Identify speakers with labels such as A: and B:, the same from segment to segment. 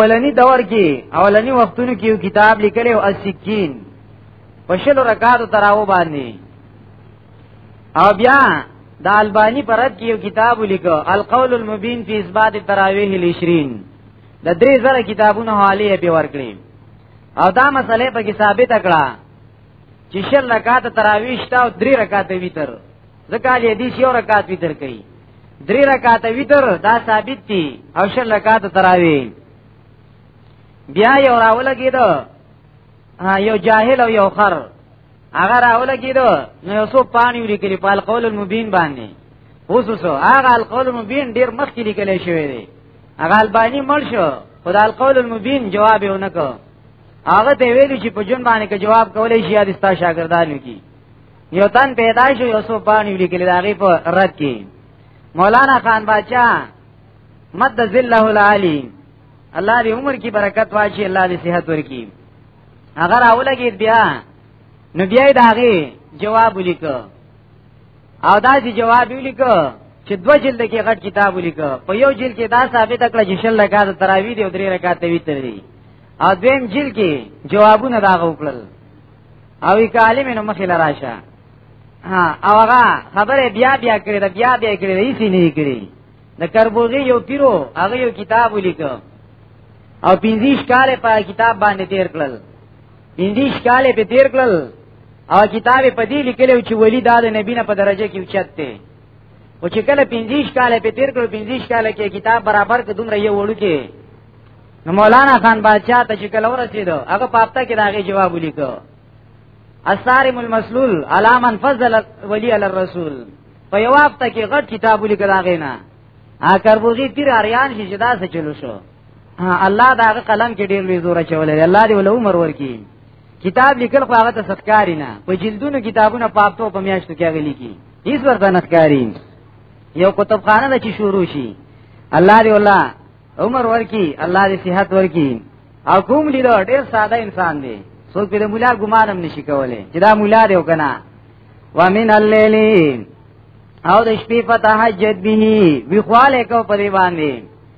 A: اولنی دور کې اولنی وختونو کې یو کتاب لیکل او اسکین په شل رکعاتو تراو باندې او بیا د البانی پرد کې یو کتاب لیکو القول المبین فی اثبات التراویح العشرین د درې زره کتابونو حواله به ورکړي او دا مسله په کې ثابت کړه چې شل رکعات تراویح شته او درې رکعات ویتر ځکه علي حدیث یو رکعات ویتر کوي درې رکعات ویتر دا ثابت دي او شل رکعات تراویح بیا یو راول کېدو یو جاهل او یو خر هغه راول کېدو نو یو څو پانی ولیکلی په القول المبین باندې خصوصو هغه القول المبین ډیر مخکې لیکل شوی دی هغه البانی مړ شو خدای القول المبین جواب یې ونکړ هغه ته ویل چې په جون باندې کې جواب کولای شي د ستا شاګردانو کې یو تن پیدا شو یو سو باندې لیکل دا غي په رد کې مولانا خان باچا مد ذله العالی الله دې عمر کې برکت واچي الله دې صحت ورکړي اگر اوله کې بیا نو بیا دا غي جواب ولیکو او دا چې جواب ولیکو چې دو جلد کې غټ کتاب ولیکو په یو جلد کې دا ثابت کړ چې شل رکعات تراوی دی او درې رکعات ویتر دی او دویم جلد کې جوابونه دا غوکړل او یک عالم نو مخې لراشه ها او هغه خبره بیا بیا کړې دا بیا بیا کړې هیڅ نه کړې د کربوغي یو پیرو هغه یو کتاب ولیکو او پنځیش کال په کتاب باندې تیر کړل اندیش کاله په تیر کړل او کتاب په دې لیکلو چې ولی دا د نبی نه په درجه کې اوچت دی او چې کله پنځیش کاله په تیر کړو پنځیش کاله کې کتاب برابر ک دومره یو وړو کې نو مولانا خان بادشاہ ته چې کله ورسېدو هغه پاپتا کې داغه جواب ولیکو اثارم المسلول علامن فضل ولی علی الرسول په یو وخت کې غټ کتاب ولیکل هغه نه ا کربوزی پیر اریان شي چې دا څه چلو شو الله دا قلم کې ډیر لوی زور چولې دی الله دې ول عمر ورکی کتاب لیکل خو هغه ته سخکاری نه په جلدونو کتابونه پاپتو په میاشتو کې غلي کی هیڅ ورته نخکاری یو کتابخانه چې شروع شي الله دې الله عمر ورکی الله دې صحت ورکی او کوم لیدو ډیر ساده انسان دی څوک په مولا ګمانم نشي کولای چې دا مولا دی وکنه ومن الليل او د شپې په تهجد به وی خواله کو په دی باندې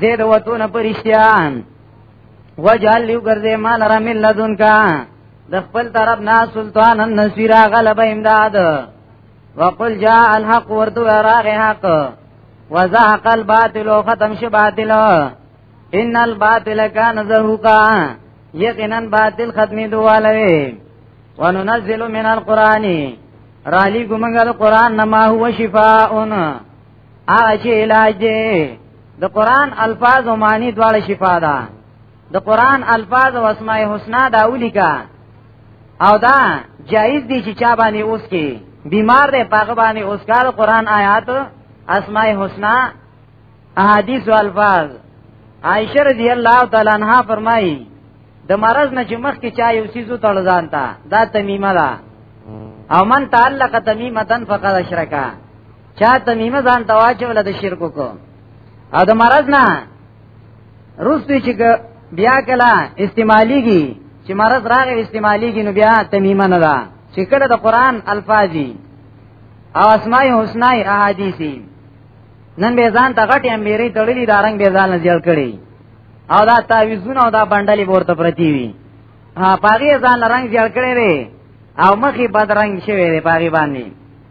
A: زید وتون پرشتیان وجعل یو ګرځې مال را من لدن کا د خپل طرف نه سلطان النصیر غلب امداد وقل جاء الحق ورتو راغ حق وزهق الباطل وختم شي باطل ان الباطل كان زهوقا یقینا باطل ختمي دوالوي وننزل من القران رالی گمنگل قرآن نما هو شفاء هغه چې علاج دی د قران الفاظ او معنی دواړه شفا ده د قران الفاظ او اسماء الحسنا دا ولیکا او دا جایز دی چې چا باندې اوس کې بیمار دی پاغه باندې اوس کال قران آیات اسماء الحسنا احادیث او الفاظ عائشہ رضی الله تعالی عنها فرمایي د مرض نه چې مخ کې چا یو سیزو تړ ځان تا دا تمیمه ده او من تعلق تمیمتن فقد اشرکا چا تمیمه ځان تواچول د شرک کو او د مرض نه روستي چې بیا کله استعماليږي چې مرض راغی استعماليږي نو بیا تمیمه نه ده چې کله د قران الفاظي او اسماء الحسنا احادیثي نن به ځان ته غټي امبيري تړلي دا رنگ به ځان نه جوړ کړي او دا تعویذونه او دا بندلې ورته پرتی وي ها پاګې ځان رنگ جوړ کړي او مخي بد رنگ شوی دی پاګې باندې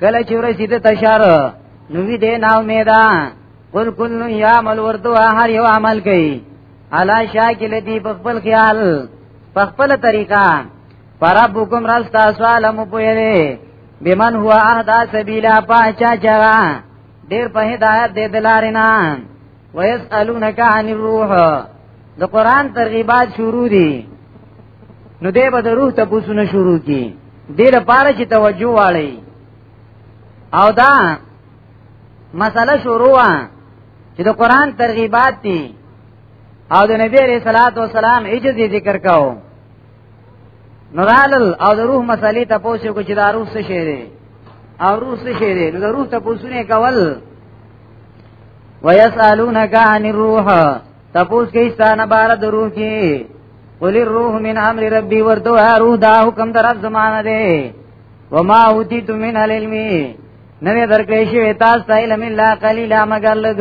A: کله چې ورسید تشار نو وی دې ناو میدا قل کل یعمل ورتو هر یو عمل کوي علا شاکل دی په خپل خیال په خپل طریقہ فربکم رستا سوال مو پوهه بمن هو اهدا سبیلا پاچا چرا ډیر په هدایت دې دلارینا ويسالونک عن الروح د قران ترغیبات شروع دي نو دې به د روح ته پوسونه شروع کی دې لپاره چې توجه واړی او دا مسله شروع چې د قران ترغیبات دي او د نبی عليه صلوات و سلام عجز ذکر کاو نورالل او د روح مسلې ته پوسې کو چې دا روح څه شی دی او روح څه شی دی نو د روح ته پوسونه کول ويسالونک عن الروح تپوس کې ستانه بار درو کې قل الروح من امر ربي ورته روح دا حکم در رب زمانه دی وما اوتیت من العلم نوې درکې شوی تاسو ته علم الا قليلا مگر لګ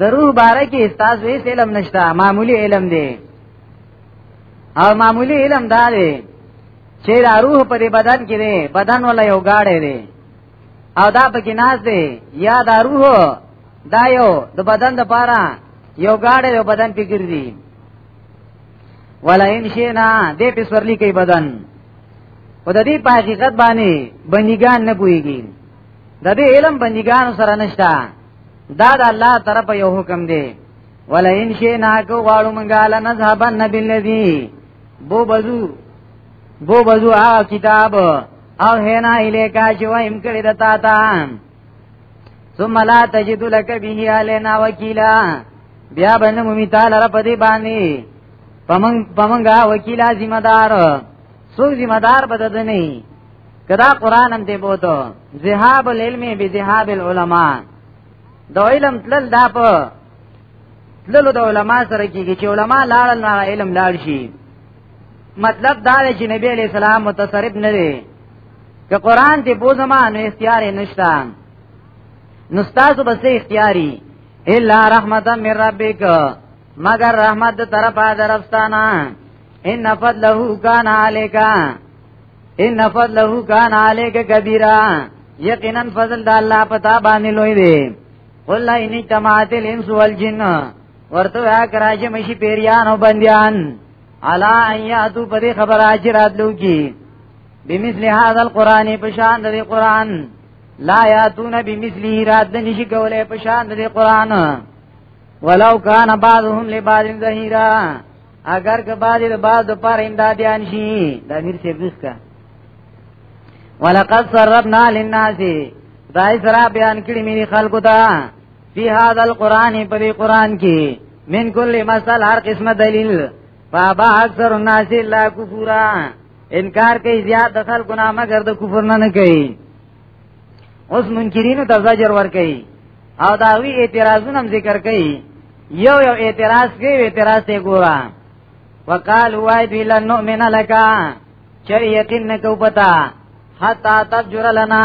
A: درو بار کې تاسو یې علم نشته معمولی علم دی او معمولی علم دا دی چې دا روح په دې بدن کې دی بدن ولا یو گاډه دی او دا پکې ناز دی یا دا روح دا یو د بدن د پاره یو گاډه یو بدن کې ګرځي ولا ان شینا دې په سورلی کې بدن او د دې په حقیقت باندې بندګان نه پويږي د دې علم بندګان سره نشتا دا د الله طرف یو حکم دی ولا ان شینا کو غواړو مونږه لنذهبن نبی الذی بو بزو بو بزو آ کتاب او هینا الیکا چې وایم کړی د تا ته ثم لا تجد لك به علينا وكيلا بیا باندې مومي تعالی را پدی باندې پمنګ پمنګا وکیلا ذمہ دار سو ذمہ دار بدد نه کدا قران هم دی بوته ذهاب العلم بذهاب العلماء د علم تلل دا په تللو د علما سره کیږي چې علما لاړل نه علم لاړ شي مطلب دا دی چې نبی علی السلام متصرف نه دی که قران ته بو زمانه اختیار نشته نو تاسو بس اختیاري الا رحمتا من ربک مگر رحمت د طرفه درفستانا ان فضله کان علیکا ان فضله کان علیک کبیرا یقینا فضل د الله پتا باندې لوی دی قل لا ان تماتل انس والجن ورته هغه راځي مشي پیریان او بنديان الا ان یاتو په دې خبره چې راتلو کی بمثل هذا القران په شان د قران لا یاتون بمثله رات نشي کولای په شان د قران ولو کان بعضهم لبعض ظهیرا اگر که بعض د بعض د پر امدادیان شي د امیر سی بس کا ولقد صرفنا للناس دای سره بیان کړی مې خلکو ته فی هذا القران پر قران کې من کل مسل هر قسمه دلیل فابا اکثر الناس لا کفورا انکار کوي زیات د خلکو نه مگر د کفر نه نه کوي اوس منکرینو ته زجر ور کوي او دا وی اعتراضونه هم ذکر کوي یو یو اعتراض کوي اعتراض ته ګورا وقال وای دی لن نؤمن لك چر یقین نکو پتا حتا تجر لنا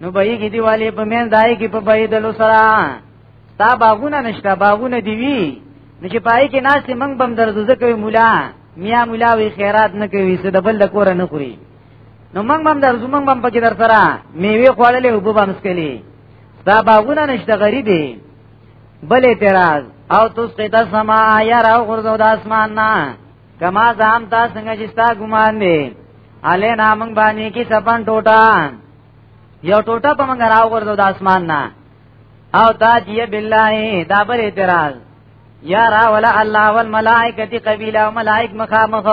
A: نو به یې دی والي په مین دای کې په بيدلو سره تا باغونه نشته باغونه دی وی نو چې پای کې ناس موږ بم درځو ځکه مولا میا مولا وی خیرات نه کوي څه د بل کور نه خوري نو موږ بم درځو موږ بم پکې در سره میوه خوړلې او بم سکلي دا باغونه نشته غریبي بل اعتراض او تسقط السما یا راو غرزو د اسمان نه کما زام تا څنګه چې ستا ګمان دی اله نامنګ باندې کې سپن ټوټا یو ټوټه په منګ راو ورته د اسمان نه او دا جی بالله دا بر اعتراض یا را ولا الله والملائکه قبیله او ملائک مخامخ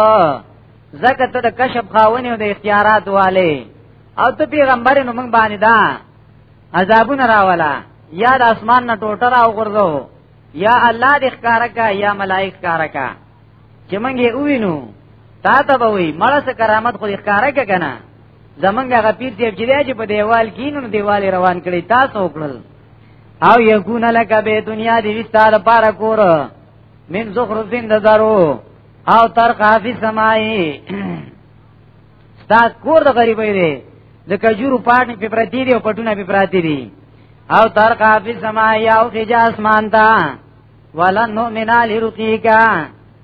A: زکه ته د کشف خاونی او د اختیارات والے او ته پیغمبر نو موږ باندې دا عذابونه راولا یا د اسمان نه ټوټه راو ورته یا الله دې ښکارا کا یا ملائک ښکارا کا چې موږ یې ووینو تا ته به وي مړه څه کرامت خو ښکارا کې کنه زمونږ هغه پیر دی چې دی چې په دیوال کې نو دیوال روان کړي تاسو وکړل او یکون لک به دنیا دی وستاره پارا کور من زخرفین دزارو او تر قافی سمائی ستا کور د غریبی دی د کجورو پاټنی په پرتی دی او پټونه په پراتی دی او تر قافی سمائی او خجا اسمان تا ولن نؤمن لرقیک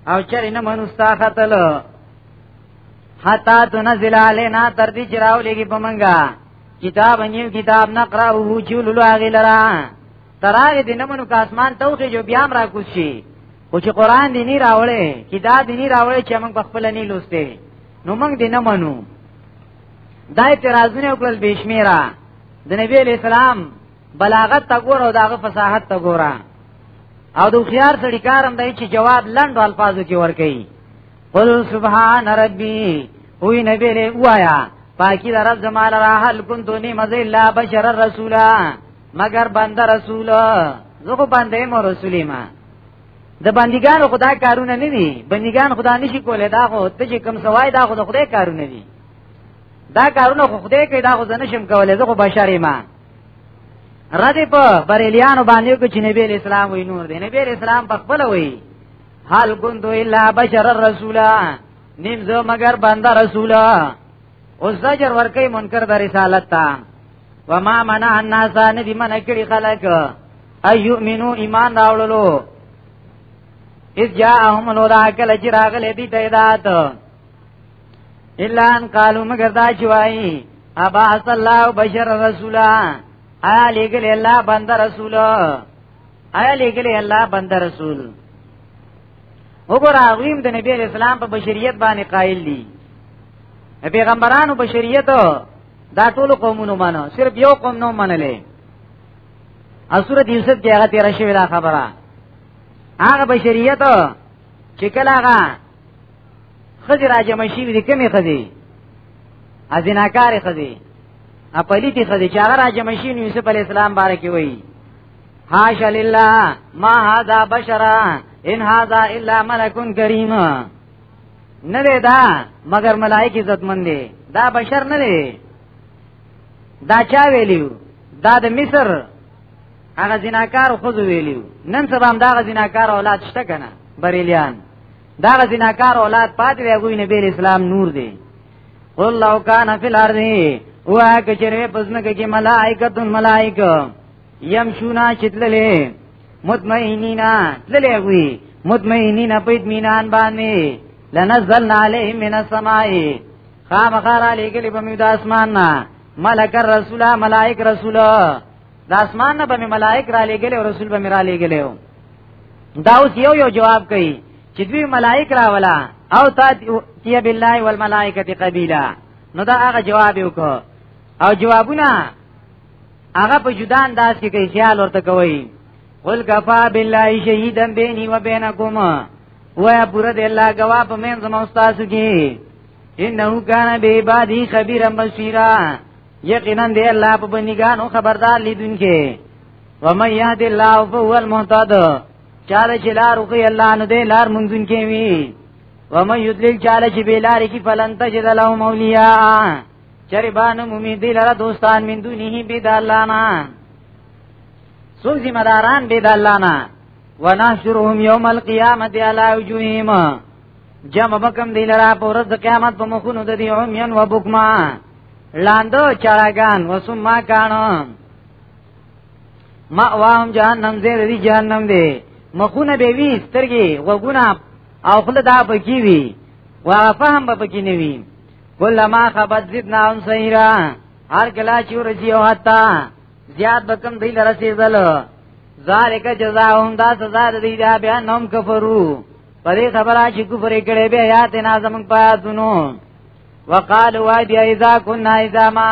A: او چر نه منستا خطل حتا تنزل علينا تر دې چراو لګي پمنګا کتاب نیو کتاب نقرا او چولو هغه لرا تراغه دینه منو کا اسمان توخه جو بیا را کوشي او چې قران دی نه راوړې کتاب دی نه راوړې چې موږ خپل نه لوسته نو موږ دینه منو دا اعتراضونه وکړل بشمیره د نبی اسلام بلاغت ته ګور او داغه فصاحت ته ګوره او د خيار سړي کارم دی چې جواب لند الفاظو کې ور کوي قل سبحان ربي وی نبی له وایا پاکی در رب زمال را حل کنتو نی مزی اللہ بشر الرسولا مگر بند رسول زخو بنده مو رسولی ما د بندگان خدا کارونه نه دي بندگان خدا نشي کولای دا خو ته چې کم سوای دا خو د خدای کارونه دي دا کارونه خو خدای کوي دا خو زنه شم کولای زه خو بشری ما ردی په بریلیانو باندې کو چې نبی اسلام وی نور دی نبی اسلام په خپل وی حال کندو الا بشر الرسول نیم زو مگر بنده رسول او زجر ورکی منکر در رسالت تا وما منع الناس ندی من کړي خلق ايؤمنو ایمان راوړلو اذ جاءهم الهدى کله چې راغله دي ته هدایت الا ان قالو مگر دا چوي ابا صلی الله بشر رسولا آیا لګل الله بند رسول آیا لګل الله بند رسول وګوره غویم د نبی اسلام په بشریت باندې قائل دي پیغمبرانو بشریت دا ټول قومونو مانو صرف یو قوم نو منلې اسوره د یوسف کې هغه تیر شوی دا خبره هغه بشریت چې کله هغه خزی راجمع شي دي کمی خزی ازیناکار خزی اپلیتی خزی چې هغه راجمع شي نو یوسف علی السلام بارک وی حاش لله ما هذا بشرا ان هذا الا ملک کریم نه دی دا مگر ملائکه عزتمن دی دا بشر نه دی دا چا ویلیو دا د مصر هغه زناکار خود ویلیو نن سبا هم دا زناکار اولاد شته کنه بریلیان دا زناکار اولاد پات وی غوی نبی اسلام نور دی قل لو کان فی الارض او هغه چیرې پزنکه کې ملائکۃ ملائکه یمشونا چتللې مطمئنینا تللې وی مطمئنینا په اطمینان باندې لنزلنا علیهم من السماء خامخار علی کلی په میدا اسمان نا ملک الرسول ملائک رسول دا اسمان نه به ملائک را لګلې او رسول به را لګلې دا اوس یو یو جواب کوي چې دوی ملائک راولا او تا تیه بالله والملائکه قبیلا نو دا هغه جواب یو کو او جوابونه هغه په جدا انداز کې کوي خیال ورته کوي قل کفا بالله شهیدا بیني و بینکم ویا پورا دی الله گوا په من زما استاد کی انه کان به عبادی خبیر بصیرا یقینا دی الله په بندگانو خبردار لیدونکي ومن يهد الله فهو المهتد چاله چې لار وکي الله نو دې لار مونږون کې وي ومن يدلل چاله چې بلار کې فلن تجد له موليا چری بان مومي دې لاره دوستان من دونه بي د الله نه سوق ذمہ داران بي د الله نه ونحشرهم يوم القيامه على وجوههم جمع بکم دی لرا پورز قیامت په مخونو د دی عمین و بکما لاندو چاراگان و سما کانو ما واهم جهنم دې دې جهنم دې مخونه به وی سترګې وګونه او خله دا پکې وی وا فهم به پکې نه وی کله ما خبت زدنا ان سیرا هر کلا چې ورځي او حتا زیاد بکم دی لرسېدل ذالک جزاهم دا سزا دې دا بیا نوم کفرو پرې خبره چې کفر کړي به یا ته نازم پاتونو وقالوا بیا اذا كنا اذا ما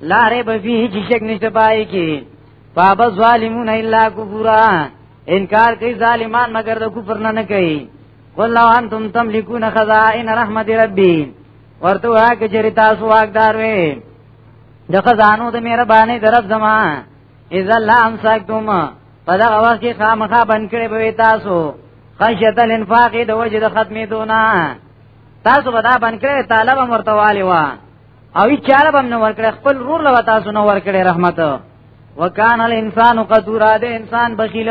A: لا ریب فيه چې شک نشته پای کې فاب ظالمون الا کفرا انکار کوي ظالمان مگر د کفر نه نه کوي قل لو انتم تملكون خزائن رحمت ربي ورته واه کې چې تاسو واقدار وي د خزانو د مهرباني درف زما اذا لا امسكتم پدا وخت کې خامخا بن کړي به تاسو خشیت الانفاق د وجه د ختمې دونه تاسو به دا بن کړي طالب مرتوالی وا او ای چاله بم نه ورکړي خپل رور لو تاسو نه ورکړي رحمت وکان الانسان قدورا د انسان بخیل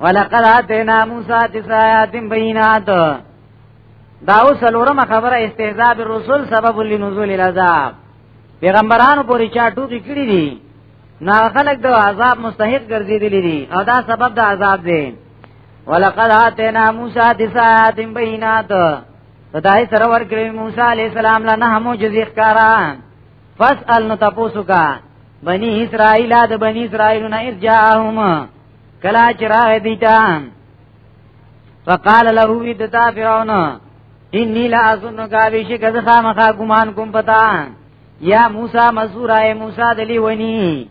A: ولقد اتینا موسی تسع آیات بینات دا وسلورم خبره استهزاء بالرسل سبب لنزول العذاب پیغمبرانو پوری چا ټوکی کړی دي نا خلق د عذاب مستحق ګرځیدلی دي او دا سبب د عذاب دی ولقد اتینا موسی تسع آیات بینات خدای سره ورکړي موسی عليه السلام له نه معجزې ښکارا فاسأل نو تاسو کا بني اسرائیل د بني اسرائیل نه اس جاءهم کلا چراغ دیتا فقال له وی دتا فرعون انی لا اظن غاوی شک از خامخا ګمان کوم پتا یا موسی مزورا اے موسی دلی ونی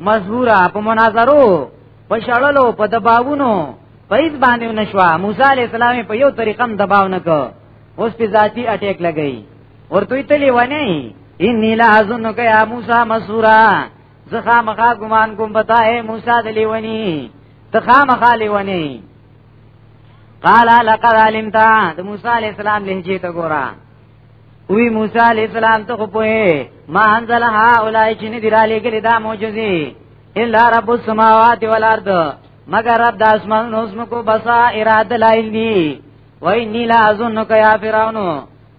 A: مزورا په مناظرو په شړلو په دباونو پیس باندې نشوا موسی علی السلام په یو طریقه هم دباو نه کو اوس په ذاتی اٹیک لګی ورته تلی ونه انی لا ازنک یا موسی مسورا زخا مخا ګمان کوم پتا اے موسی د لیونی تخا مخا لیونی قال لقد علمت د موسی علی السلام لهجه ته ګورا وی موسی علی السلام ته په ما انزل ها اولای چې نه دی را لګل دا معجزه الا رب السماوات والارض مگر رب د اسمان نو زمکو بسا اراده لایل دی وای نیلا ازن ک یا فرعون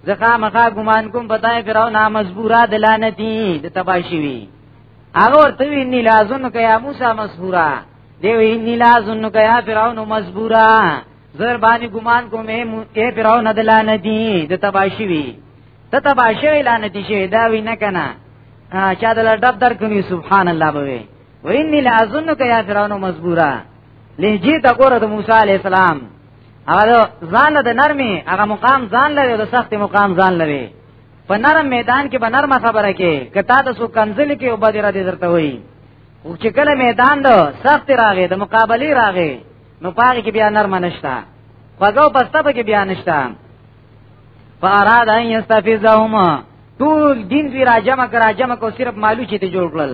A: زخا مخا ګمان کوم پتاي فرعون مجبورا دلانتی د تباشی وی هغه ورته وی نیلا ازن ک یا موسی مسحورا دی وی نیلا ازن ک یا فرعون مجبورا زر باندې ګمان کوم اے فرعون دلانتی د تباشی وی د تباشی لعنتی شه دا وی نه کنه چا دل ډب در کوي سبحان الله به ویني لازنک یا فرعون مزبورا لهجه تا ګوره د موسی علی السلام هغه ځان له نرمي هغه مقام ځان لري او د سخت مقام ځان لري په نرم میدان کې به نرمه خبره کې کته د سو کنزل کې او بدره دې درته وي او چې کله میدان دو سخت راغې د مقابله راغې نو پاره کې بیا نرمه نشتا خوګو پسته کې بیا نشتا فاراد ان یستفزهما ټول دین دی راجمه کرا جمع کو صرف مالو چې ته جوړ کړل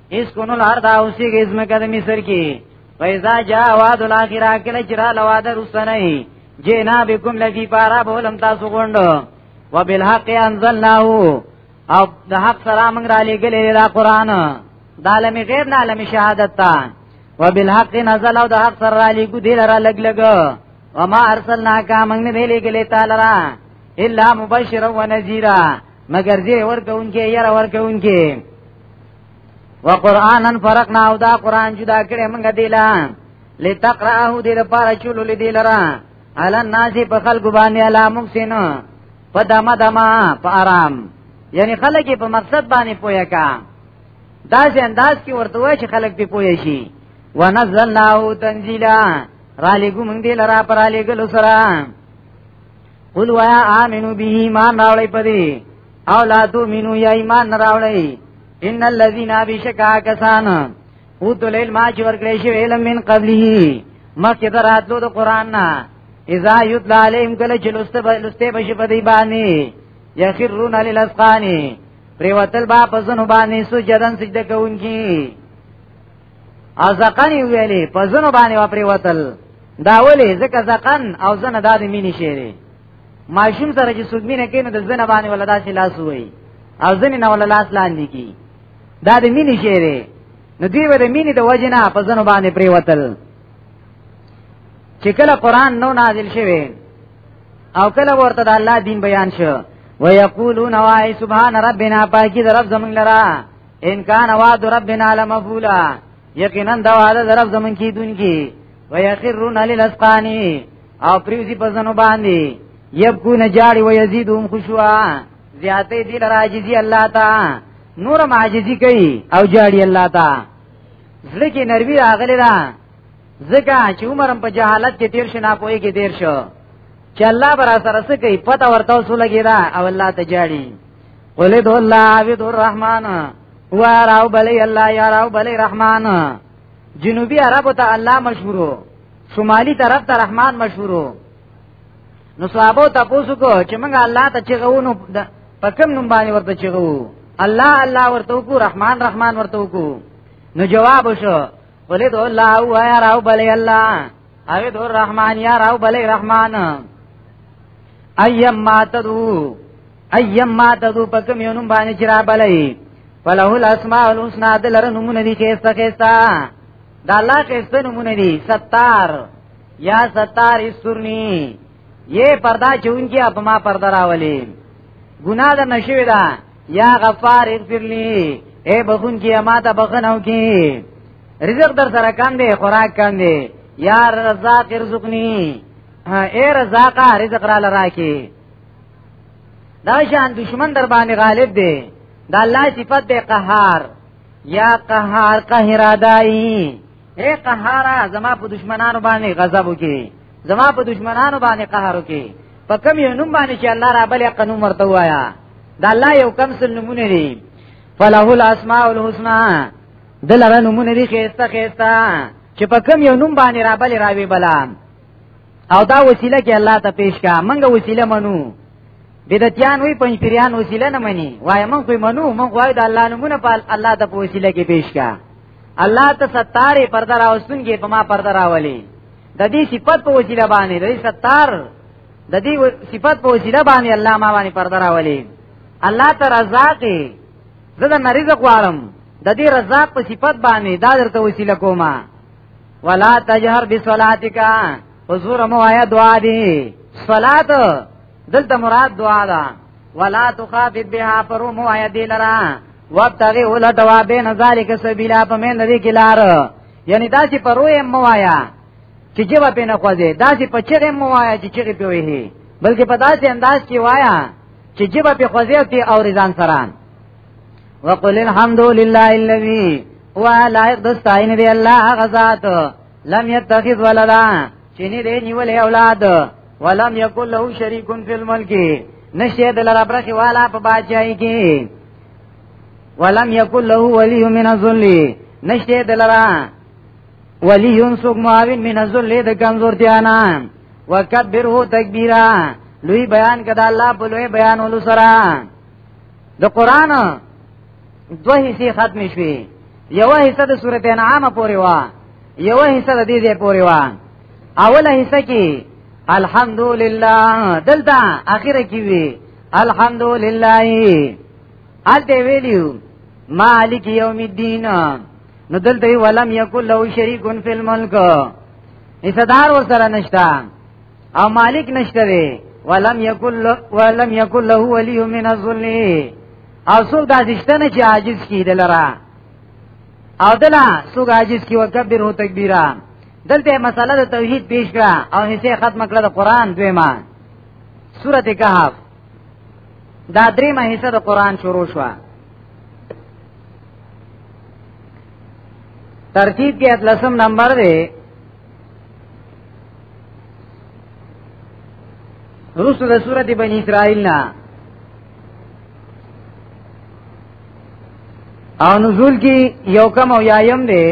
A: اس کونو لار دا اوسی کې اسمه کده مصر کې فیضا جا وعد الاخره کله چې را لواده رسنه جینا بكم لفی پارا بولم تاسو غوندو وبالحق انزلناه او د حق سره موږ را لګلې دا قران د عالم غیب نه عالم شهادت ته وبالحق نزل او د حق سره را لګو دې را لګ لګ وما ارسلنا کا موږ نه دې لګلې تعالی را الا مبشرا ونذيرا مگر دې ورکوونکې ير ورکوونکې وقرآنن فرقنا او دا قرآن جدا کړې موږ دی لا لتقرأه دې لپاره چولو لدی لرا علی الناس په خلق باندې علی مخسن په دما دما په آرام یعنی خلک په مقصد باندې پوهه کا دا چې انداز کې ورته وای چې خلک په پوهه شي ونزلناه تنزیلا را لګو موږ دې لرا پر لګلو سره قل ويا آمنو به ایمان راوړی پدې او لا تو مینو یا ایمان راوړی ان الذين بشکا کسان او تلیل ما چې ورکړې شی علم من قبله مکه دراتلو د قران نه اذا یتلا علیهم کله چې لسته لسته بشي په دی باندې یخرون للاسقان پریوتل با پزنو باندې سجدن سجده کوونکی ازقانی ویلې پزنو باندې وا پریوتل دا ولې ځکه ځقن او زنه د مینې شعر ماشوم سره چې څوک مینه کوي نو د زنه باندې ولا داسې لاس وایي او زنه نه ولا لاس لاندې کی دا د مینې شی دی نو دوی به د مینې د وجې نه په زنه باندې پریوتل چې کله قران نو نازل شوی او کله ورته د الله دین بیان شو ويقولون وای سبحان ربنا پاکی در رب زمون لرا ان کان وعد ربنا لمفعولا یقینا دا وعده درف زمون کی دن کی و یخرون علی الاسقانی او پریوزی پزنو باندې یبکون جاری و یزیدهم خشوعا زیاته دی لراجزی الله تا نور معجزی کوي او جاری الله تا زړه کې نروی راغلی دا زکه چې عمرم په جهالت کې تیر شنه پوي کې تیر شو چې الله برا سره سکی پته ورته وسو لګی دا او الله ته جاړي قل ادعو الله عبد الرحمن هو راو بلی الله یا راو بلی رحمان جنوبی عربو ته الله مشهورو شمالی طرف ته رحمان مشهورو نو صحابه ته پوسو کو چې موږ الله ته چغونو په کوم نوم باندې ورته چغو الله الله ورته کو رحمان رحمان ورته کو نو جواب شو ولید الله او یا راو بلی الله او دور رحمان یا راو بلی رحمان ایم ما تدو ایم ما تدو پکم یو نوم باندې چې را بلې فله الاسماء الحسنا د لره نمونه دي کېسته کېستا دا الله کېسته نمونه دي ستار یا ستار استرنی یې پردا چونکی اپ ما پردا راولې ګنا د نشوي دا یا غفار اغفر لی اے بخون کی اما تا بخنو کی رزق در سره کم دی خوراک کم دی یا رزاق ارزقنی اے رزاقا رزق را لراکی دا شان دشمن در باندې غالب دی دا الله صفت دی قهار یا قهار قهرادای اے قهارا زما په دشمنانو باندې غضب وکي زما په دشمنانو باندې قهر وکي په کم یو نوم باندې چې الله را بلې قانون مرته وایا دا الله یو کم سل نمونه دی فله الاسماء الحسنا دلاره نمونه دی خيسته خيسته چې په کم یو نوم باندې را بلې راوي بلام او دا وسیله کې الله ته پیش کا منګه وسیله منو بدعتيان وي پنځ پیران وسیله نه مني وای مونږ کوی منو مونږ وای د الله نمونه په الله د وسیله کې پیش کا الله ته ستاره پرده راوستون کې په ما پرده راولي د دې صفت په وسیله باندې د ستار د دې صفت په وسیله باندې الله ما باندې پرده راولي الله ته رضا کې زه د مریض غواړم د دې رضا په صفت باندې دا درته وسیله کومه ولا تجهر بصلاتک حضور مو آیا دعا دی صلات دلته مراد دعا ده ولا تخافت بها فرو مو آیا دی لرا وابتغي ولا دوا بین ذالک سبیلا په من دې کې لار یعنی دا چې پرو یې مو آیا چې جواب په نه خوځي دا چې په چیرې مو آیا چې چیرې په وې بلکې په داسې انداز کې وایا چې جواب په خوځي او رضان سره وقل الحمد لله الذي هو لائق دستاین دی الله غزاد لم يتخذ ولدا چنی دی نیول اولاد ولم یکل له شریک فی الملک نشه دل رب رخی والا په باچای کی ولم یکل له ولی من الذل نشه دل را ولی سوق معاون من الذل د کمزورتیا نه وکبره تکبیرا لوی بیان کدا الله په لوی بیان ولو سره د قران دوه حصے ختم شوي یو حصہ د سورته انعام پورې وا یو حصہ د دې دې پورې وا اوله حصہ کې الحمدلله دلته اخره کې وی الحمدلله الته ویلیو مالک یوم الدین نو دلته ولم یکل له شریکون فی الملک حصدار ورسره نشتا او مالک نشته دی ولم یکل له ولم یکل له ولی من الذل او څوک دا دشتنه چې عاجز کی دلرا او دلا څوک عاجز کی وکبر هو تکبیرا دلته مسله د توحید پیش کړه او هیڅه ختم کړه د قران دویما سورته کهف دا دریمه حصہ د قران شروع شو ترتیب کې اتلسم نمبر دی رسو د سورت بنی اسرائیل نا او نزول کی یو کم او یایم دی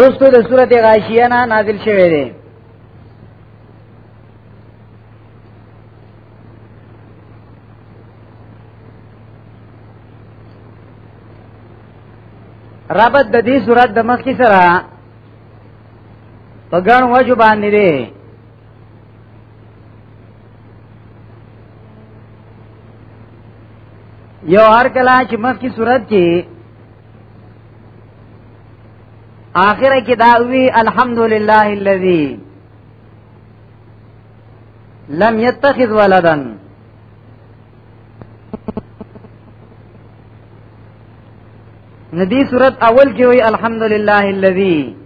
A: رسو د سورت غاشیه نا نازل شوه دی ربط د دې صورت د مخ کی سره په ګڼ وجو باندې دی یو هر کله چې مخ کی صورت کې آخره کې دا وی الحمدلله الذی لم يتخذ ولدا ندی صورت اول کې وی الحمدلله الذي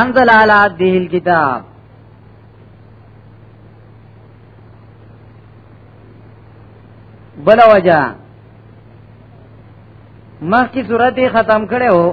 A: انزل على عبده الكتاب بلا وجہ مخ کی صورت ختم کړو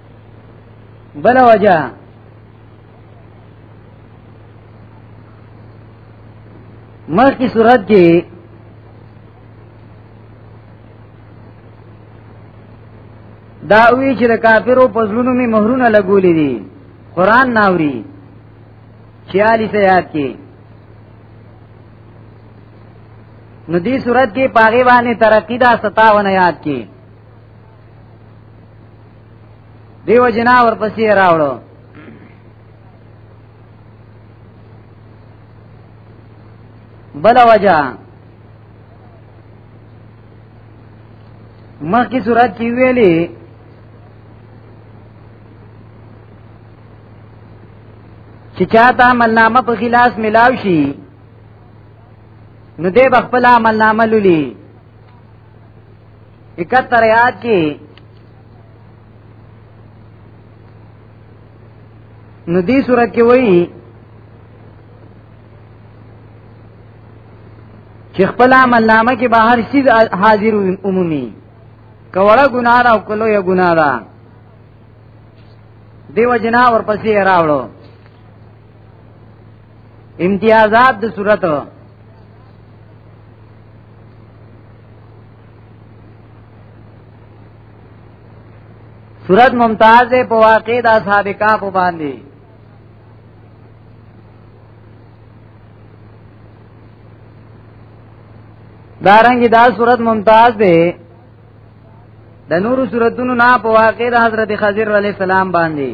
A: بل وجه مخ کی صورت کې دا وی چې د کافرو په زړونو می مهرونه لګولې دي قران ناوري 46 آیات کې نو دې صورت کې پاغه باندې ترقی دا 57 آیات کې دیو جنا ورپسې راوړو بل وجہ مخی صورت کی ویلی چې چاته عملنامه په خلاص ملاو شي نو دې بخپل عملنامه لولي اکتر یاد کی نو دی صورت کې وایي چې خپل عمل نامه کې به هر چیز حاضر عمومي کوړه ګناه را او کلو یې ګناه را دیو جنا ورپسې راوړو امتیازات د صورت صورت ممتاز په واقع د اصحاب کاف باندې دارنګ دا صورت ممتاز دی د نورو صورتونو نه په واقع د حضرت خضر علی السلام باندې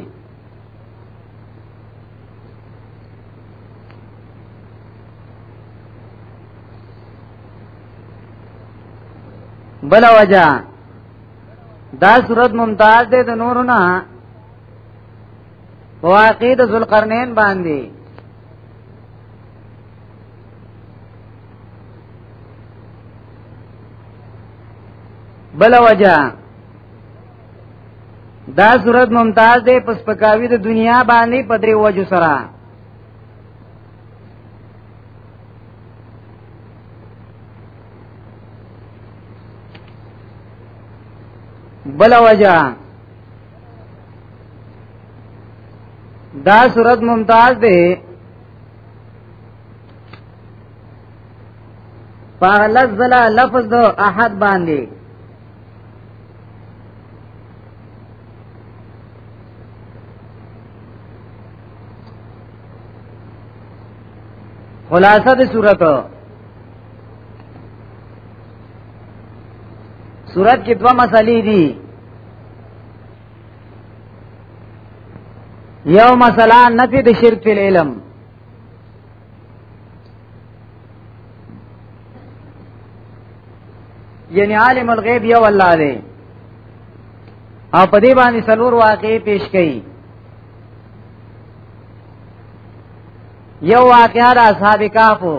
A: بل وجہ دا صورت ممتاز دے د نورنا واقع د ذوالقرنین باندې بل وجہ دا صورت ممتاز دی پس پکاوی د دنیا باندې پدری وجو سره بل وجہ دا صورت ممتاز دی پاغلت زلا لفظ دو احد باندی خلاصه د صورت صورت کې دوه مسلې دي یو مسله نفي د شرک په علم یعنی عالم الغیب یو الله دی او په دې باندې سلور واقعي پیش کړي یو واقعا د اصحاب کافو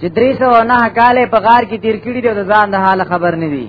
A: چې درې سو نه کاله په غار کې تیر کړي دی او ځان د حال خبر نه دی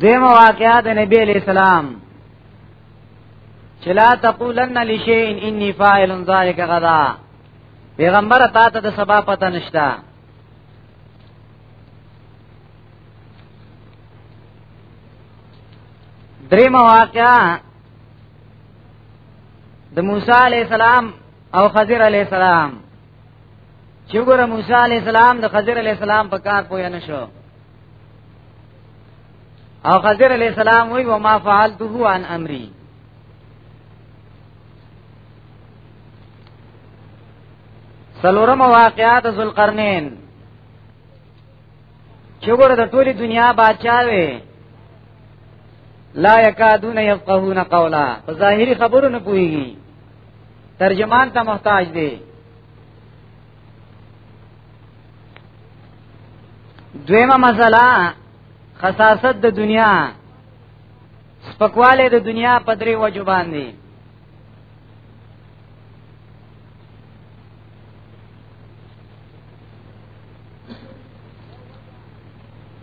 A: دیم واقعات نبی علیہ السلام چلا تقولن لشیء انی فاعل ذلک غدا پیغمبر تا ته د سبا پته نشتا دریم واقعا د موسی علی السلام او خضر علی السلام چې ګوره موسی علی السلام د خضر علی السلام په کار پوه نه شو او خضر علی السلام وی و ما فعلته عن امری سلورم واقعات ذوالقرنین چې ګوره د ټولي دنیا بادشاہ وي لا یکادون یفقهون قولا په ظاهری خبرو نه پوهیږي ترجمان ته محتاج دی دویمه مسله خصاصت د دنیا سپکواله د دنیا په درې وجو باندې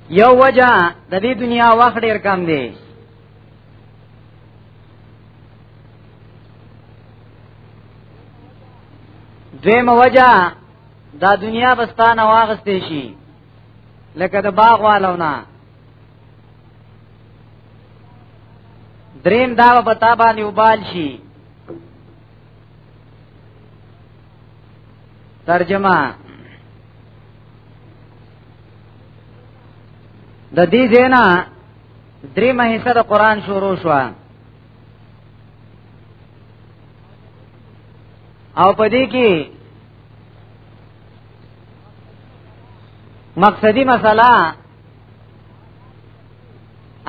A: یو وجه د دې دنیا وخت ډیر کم دی دویم وجه دا دنیا بستانه واغستې شي لکه د باغ والونه دریم دا په تا باندې وبال شي ترجمه د دې زینا درې مهیسه د قران شروع شو او پدې کې مقصدی مسله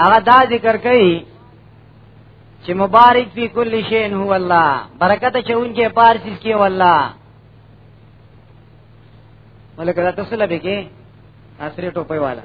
A: هغه دا ذکر کړي چې مبارک فی کل شین هو الله برکت چونکه پارسیس کې والله ملک دا تاسو لبه کې اسری ټوپي والا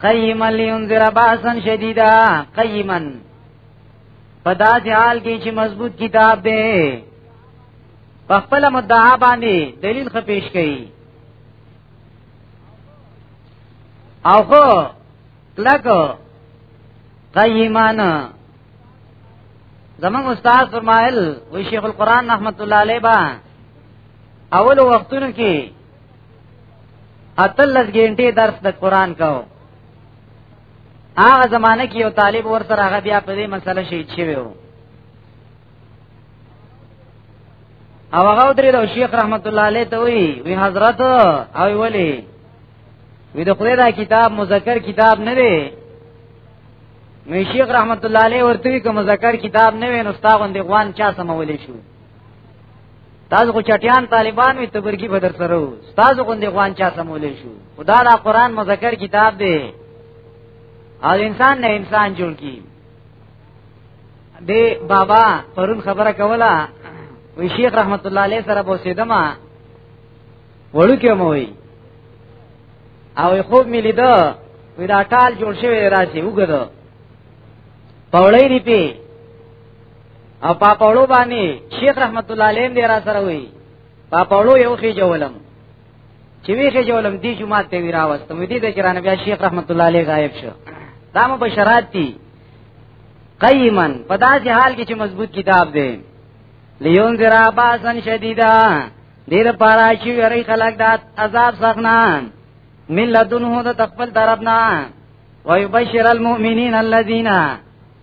A: قیما لینذر باسن شدیدا قیما پدا چې حال کې چې مضبوط کتاب دی په خپل مدعا باندې دلیل خپیش کړي او خو لګ قیمان زمون استاد فرمایل وی شیخ القران رحمت الله علیه با اول وختونو کې اتلس ګنټه درس د قران کاو هغه زمانه کې یو طالب ور سره هغه بیا په دې مسله شهید شوی و او هغه درې د شیخ رحمت الله علیه ته وی وی حضرت او ویلی وی د خدای دا کتاب مذکر کتاب نه دی نو شیخ رحمت الله علیه ورته کوم مذکر کتاب نه وین استاد غوندې غوان چا سمولې شو تاسو خو چټیان طالبان وي تبرګي بدر سره وو تاسو غوندې غوان چا سمولې شو خدا دا قران مذکر کتاب دی او انسان نه انسان جوړ کی دی بابا پرون خبره کوله وی شیخ رحمت الله علیه سره بو سیدما وړو کې مو وی او خوب مې لیدو وی دا ټال جوړ شوی راځي وګدو پوړې دی پی او پاپاولو باندې شیخ رحمت الله علیه دې را سره وی پاپاولو یو خې جوړم چې وی خې جوړم دی جمعه ته وی راوستم دې د چرانه بیا شیخ رحمت الله علیه غایب شو دا مو بشرات دي قیمن په داسې حال کې چې مضبوط کتاب دی لیون ذرا باسن شدیدا دیر پارا چې وری خلق د عذاب سخنا من لدنه د تقبل طرفنا ويبشر المؤمنين الذين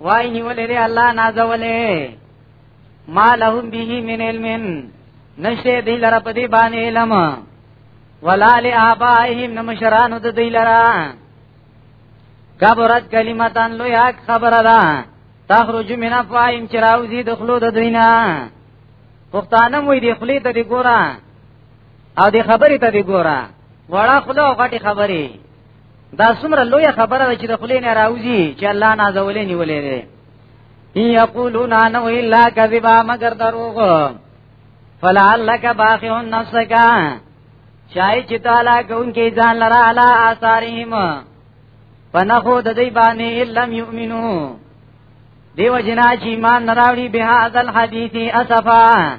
A: وای نیولې دی الله نازولې ما لهم به من علم نشه دی لره په دې باندې علم ولا لآبائهم نمشرانو د دی لره کبرت کلمتان لو یاک خبره ده تخرج من افواهیم چراوزی دخلو د دوینا پښتانه وې دی خلی ته دی ګورا او دی خبرې ته دی ګورا وړا خلو غټي خبرې دا څومره لوی خبره ده چې د خلې نه راوځي چې الله نازولې نیولې ده یقولون انه الا کذبا مگر دروغ فلعلک باخع نفسک چای چې تعالی کوونکی ځان لرا علا آثارهم پنخو د دې باندې لم یؤمنو دیو جنا چې ایمان نراوړي به هاذل حدیث اسفا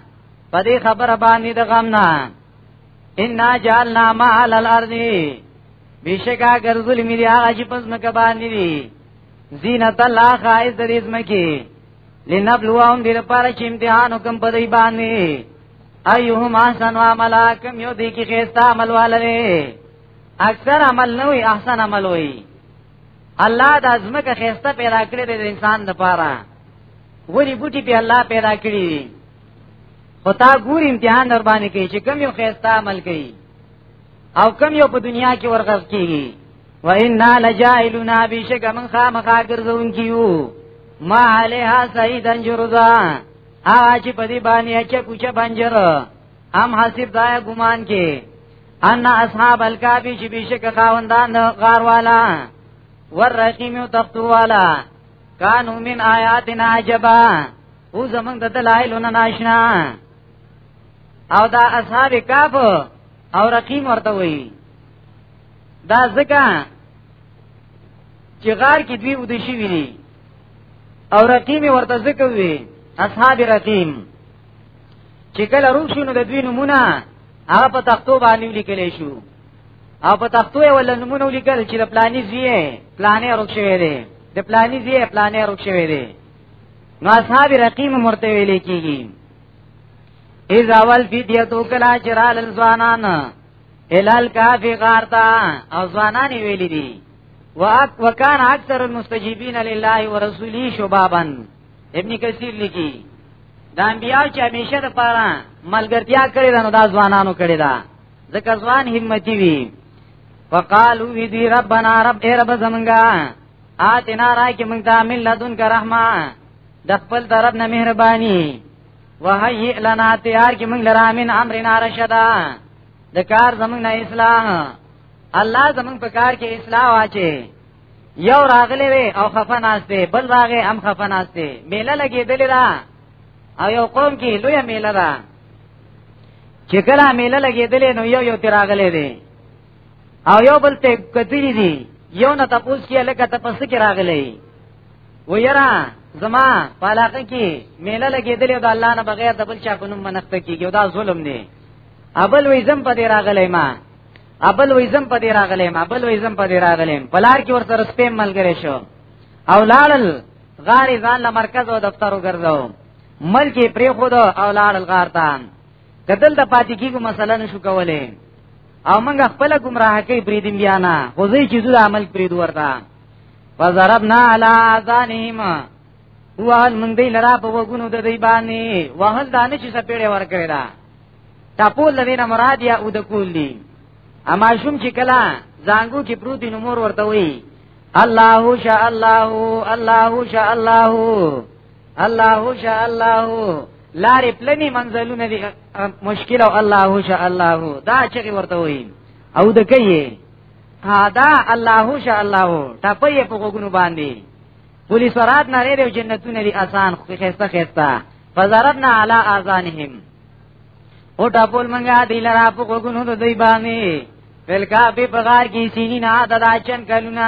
A: په دې خبره باندې د غم نه ان جعلنا ما على الارض بشکا ګرځول مې دی هغه چې پس مکه باندې دي زینت الله خایز د دې مکه لنبلوهم دې لپاره چې امتحان وکم په دې باندې ايهم احسن عملا کم یو دې کې خستا عمل والره اکثر عمل نه وي احسن عمل وي الله د ازمکه خسته پیدا کړې د انسان لپاره وری بوټي په الله پیدا کړی خو تا ګور امتحان در باندې کوي چې کم یو خیسته عمل کوي او کم یو په دنیا کې ورغف کیږي و انا لجائلون بشک من خامخا ګرځون کیو ما علیها سیدن جرزا اج په دې باندې چې کوچه بنجر هم حسب دا ګمان کې ان اصحاب الکافی چې بشک خاوندان غار والا ور رحیم تختو والا کانو من آیاتنا عجبا او زمنګ د دلایلونه ناشنا او دا اصحاب کاف او رقیم ورته وی دا ځکه چې غار کې دوی ودی شي ویني او رقیم ورته ځکه وی اصحاب رقیم چې کله روښ شو نو د دوی نمونه هغه په تختو باندې لیکل شو او په تختو یې ول نمونه لیکل چې د پلاني زیه پلانې روښ شوی دی د پلاني زیه پلانې روښ شوی دی نو اصحاب رقیم مرته ویل کیږي از اول فدیتو کلا چرال الزوانان الال کافی غارتا او زوانان ویل دي واک وکان اکثر المستجیبین لله ورسولی شبابا ابن کثیر لیکي دا انبیاء چې همیشه د پاره ملګرتیا کړی دا نو دا ځوانانو کړی دا ځکه ځوان همتی وی وقالو وی دی ربنا رب ای رب زمنګا آتنا را کې موږ ته من لدن کا رحمه د خپل طرف نه مهرباني وهي لنا تیار کې موږ لرا من امرنا رشدا د کار زمنګ نه اصلاح الله زمنګ په کار کې اصلاح واچي یو راغلی وي او خفه ناشته بل راغی هم خفه ناشته میله لګېدلې ده او یو قوم کې لوی میله ده چې کله میله لګېدلې نو یو یو تیراغلې دي او یو بل ته کتلی دی یو نه تاسو کې لکه تاسو کې راغلی و یرا زما پالاقه کې میله لګېدلې د الله نه بغیر د بل چا په نوم منښت کیږي دا ظلم دی ابل وې زم په دې راغلی ما ابل وې زم په دې راغلی ما ابل وې زم په دې راغلی پلار کې ورته رسته ملګری شو او لاړل غاری ځان له مرکز او دفتر وګرځاو ملکی پری خود او لاړل غار ته کدل د پاتې کیږي مسله نشو کولای او موږ خپل گمراه کوي بریدیم بیا نه خو زه چې زړه عمل پرې دوه ورته فضربنا على اذانهم وهل من دی لرا په وګونو د دی باندې وهل دانه چې سپېړې ور کړی دا تاسو لدینا مراد یا او د کولی اما شوم چې کلا زنګو کې پروت نو مور ورته وی الله شاء الله الله شاء الله الله شاء الله لارې پلنې منزلونه دي مشکل او الله شاء الله دا چې ورته وایي او د کوي دا الله شاء الله ټپې په غوګونو باندې پولیس ورات نه لري جنتونه دي آسان خو خسته خسته فزرتنا علی اذانهم او ټاپول منګه دی لرا په غوګونو د دوی باندې فلکا به بغار کی سینې نه ددا چن کلونه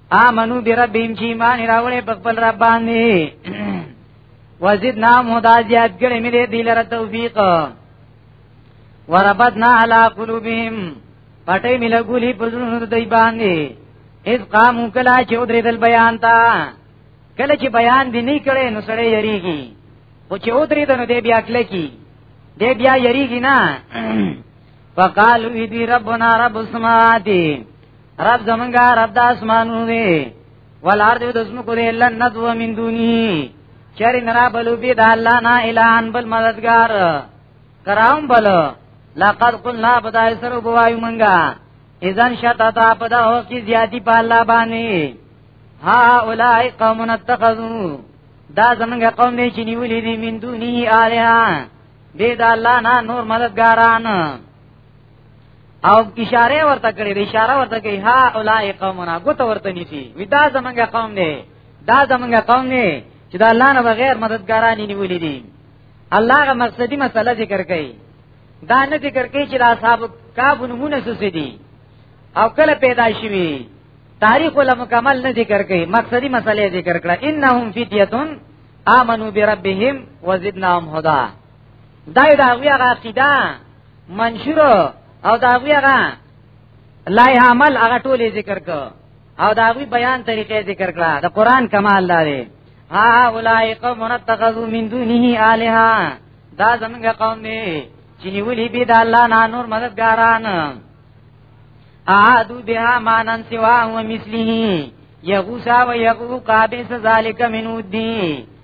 A: امنو بربهم چې ایمان راوړې په خپل رب باندې وزدنا مهدا زیات کړې مې دې دل را توفیق وربطنا علی قلوبهم پټې مې لګولې په زړونو دای باندې اس قام کلا چې ودرې دل بیان تا کله چې بیان دی نه کړي نو سړی یریږي خو چې ودرې دنو دې بیا کله کی دې بیا یریږي نه فقالو دې ربنا رب السماوات رب زمونږه رب د اسمانونو دی والارض د زمکو دی لن ندو من دونی چری نرا بلو بی د الله نه الهان بل مددگار کراوم بل لقد قلنا بدای سر بوایو منګه اذن شتتا پدا هو کی زیاتی په الله باندې ها اولای قوم اتخذو دا زمونږه قوم دی چې نیولې دي من دونی الها بی د الله نه نور مددګاران او اشاره ورته کړې دی اشاره ورته کوي ها اولای قومنا غوته ورته نیسی وی دا زمونږه قوم دی دا زمونږه قوم دی چې دا الله نه بغیر مددګاران نیولې دي الله غ مقصدی مسله ذکر کوي دا نه ذکر کوي چې اصحاب کعب نمونه سوسې دي او کله پیدا شوي تاریخ ولا مکمل نه ذکر کوي مقصدی مسله ذکر کړه انهم فتیتون آمنو بربهم وزدناهم هدا دای دا غوی هغه عقیده منشور او دا غوی هغه لای عمل هغه ټولې ذکر کو او دا غوی بیان طریقې ذکر کړه د قران کمال لاره ها اولای قوم اتخذوا من دونه الها دا زمونږ قوم دی چې نیولې به د الله نه نور مددګاران اعادو بها مانن سوا و مثله یغوسا و یغو قابس ذالک منو دی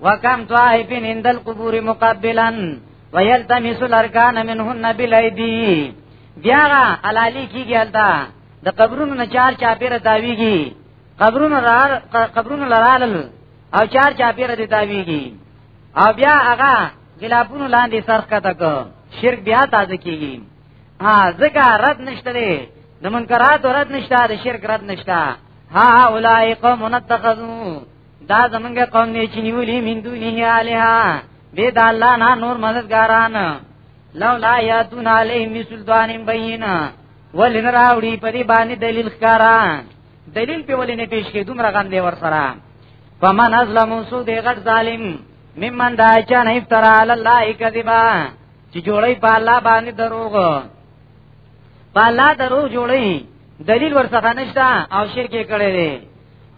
A: وکم طائفین عند القبور مقبلا ويلتمس الاركان منهن بالايدي بیا علالی کیږي التا د قبرونو نه چار چاپیره تاویږي قبرونو لار قبرونو لارل او چار چاپیره دي تاویږي او بیا هغه غلابونو لاندې سرخ کته کو شرک بیا تازه کیږي ها زګه رد نشته لري د منکرات رد نشته د شرک رد نشته ها اولای قوم نتخذو دا زمونږ قوم نه چې نیولې من دونه الها به دا الله نه نور مددګاران لولا یاتون علیهم سلطان بینا ولن راوړي په دې باندې دلیل ښکارا دلیل په ولې نه پیش کې دومره غم دی ور سره فمن ازلم سو دې غټ ظالم ممن دا چا نه افترا علی الله کذبا چې جوړي په الله باندې دروغ په الله دروغ جوړي دلیل ور څخه نشته او شرک کړي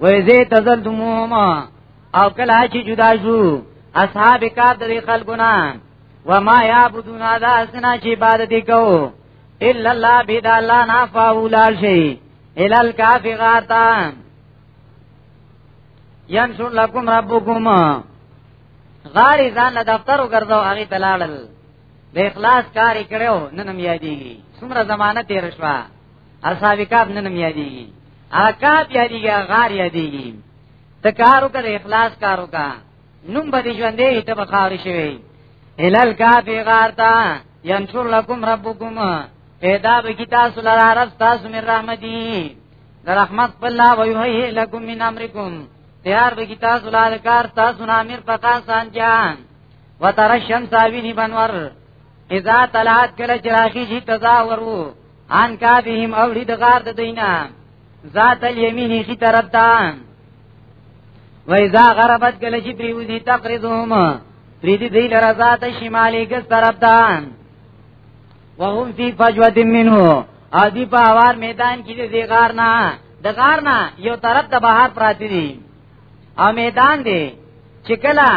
A: وې زه تزلتموما او کله چې جدا شو اصحاب کا د خلقنا وما يعبدون ذا اسنا چې عبادت کو الا الله بيد الله نا فاولال شي الا الكافي غاتا ينشر لكم ربكم غاری ځان له دفتر وګرځاو هغه تلالل د اخلاص کاری کړو نن هم یادېږي څومره زمانہ تیر شوه اصحاب کاف نه نم یادېږي اکاب یادېږي غار یادېږي ته کارو کړه اخلاص کارو کا نوم به دې ژوندې ته بخار شوی هلال کاف غار تا ينشر لكم ربكم پیدا به کی تاسو لرا رب تاسو من رحمتي در رحمت بالله ويهي لكم من امركم تیار به کی تاسو لار کار تاسو نامر پتا سان جان وتر الشمس اوینی بنور اذا طلعت کله چراخی جی تزاورو ان کا بهم اوړي د غار د دینه ذات الیمین خي طرف ته و اذا غربت کله چې پریوزی تقریضهم پریدی دی لرا ذات شمالی کس طرف ته وهم فی فجوه منه ادی په اوار میدان کې دی غار نه د غار نه یو طرف ته بهر پراتی دي او میدان دی چې کله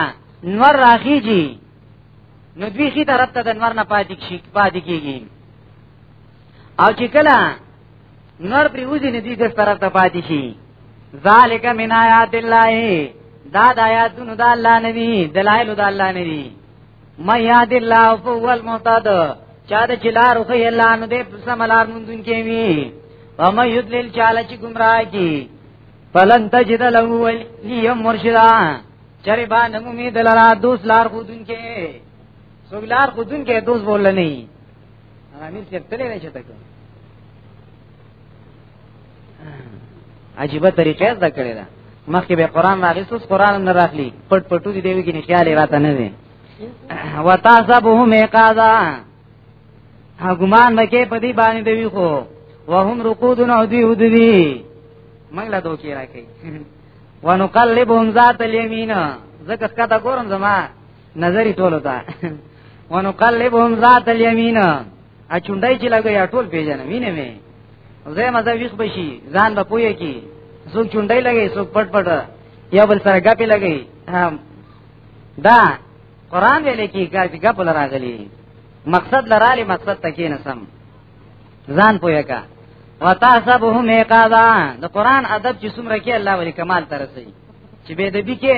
A: نور راخیږي نو دوی خي طرف ته د نور نه پاتې کیږي او چې کله نور پر وځي نه دي د طرف ته پاتې شي ذالک من آیات الله دا د آیاتونو د الله نه دي دلایل د الله نه دي مې یاد الله فهو المهتد چا د چلار خو الله نو دې سملار مونږ کې وي او مې یدل چاله چې گمراه کی فلن تجد له ولی مرشدا چرې با نمو می دلرا دوست لار خودن کې سګلار خودن کې دوست بول نه هغه امیر چې تللی نه چته کوي عجیبه طریقې زده کړې ده مخکې به قران راغی سوس قران نه راخلی پټ پټو دی دیوی کې نشاله راته نه دی وتاسبه میقاذا ګمان مکه په دې باندې دی خو وهم رقودون او دی ودی مګلا دوکې راکې ونقلبهم ذات الیمین زکه کته ګورم زما نظر ټولو ته ونقلبهم ذات اليمين ا چونډای چې لګي ټول پیژنم وینې مې زه مزه ویخ بشي ځان به پوي کی څوک چونډای لګي څوک پټ پټ یا بل سره غپی لګي دا قران ویل کی ګاج غپ لراغلی مقصد لرالی مقصد تکې نسم ځان پوي کا وتحسبهم ایقاظا د قران ادب چې څومره کې الله ولي کمال ترسي چې به د بي کې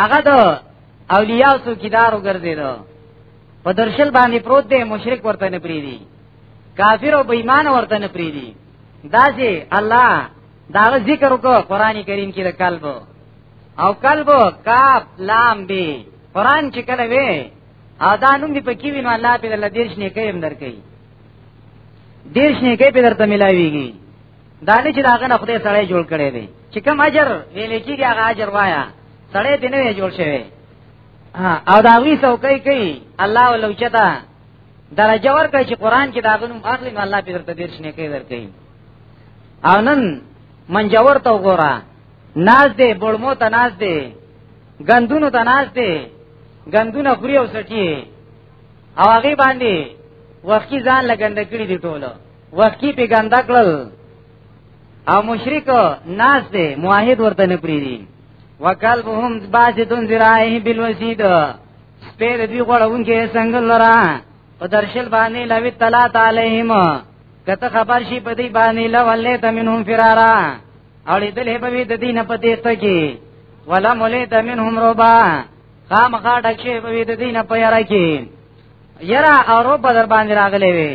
A: هغه د اولیاء سو کیدارو ګرځیدو په درشل باندې پروت دی مشرک ورته نه پریدي کافر او بېمان ورته نه پریدي دا چې الله دا ذکر وکړو قران کریم کې د قلب او قلب کاف لام بی قران چې کله وې ادا نوم دی پکې وینو الله په دې دیرش نه کوي هم درکې دیرش نه کوي په درته ملاويږي دا نه چې داغه نه خدای سړی جوړ کړي دی چې کوم اجر ویل کېږي هغه اجر وایا سړی دې نه جوړ شوی او دا وی سو کوي کوي الله ولوچتا درجه ور کوي چې قران کې داغه نوم اخلي نو الله پیرته دیر شنه کوي ور کوي او نن منجور ته وګوره ناز دې بړمو ته ناز دې غندونو ته ناز دې غندونه خوري او سټي او هغه باندې وخت ځان لګند کړی دی ټولو وخی په ګنده کړل او مشرک ناس دی موحد ورته نه پریدي وکلبهم باسدون ذرائه بالوسید سپیر دی غړونکې څنګه لرا په درشل باندې لوي تلا تعالیهم کته خبر شي په دې باندې لولې تمنهم فرارا او لیدلې په دې دین په دې تکي ولا مولې تمنهم ربا خامخا ډکه په دې دین په یاره کې یرا او رب در باندې راغلې وي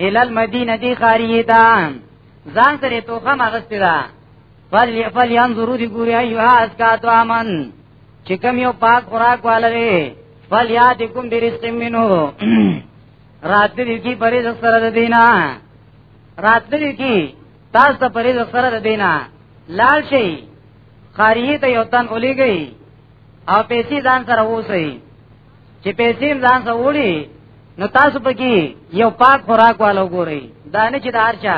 A: ال المدینه دی خاریه تا ځان سره توخه مغسته ده فل فل ينظروا دی ګوري ایها اسکا تو امن چې کوم یو پاک خوراک والره فل یاتکم برزق منه رات دې کی پرې سره دینا رات دې کی تاسو ته پرې سره دینا لال شي خاریه ته یو تن اولی گئی او پیسې ځان سره ووسی چې پیسې ځان سره وړي نو تاسو پکې یو پاک خوراک والو ګورئ دا نه چې د هرچا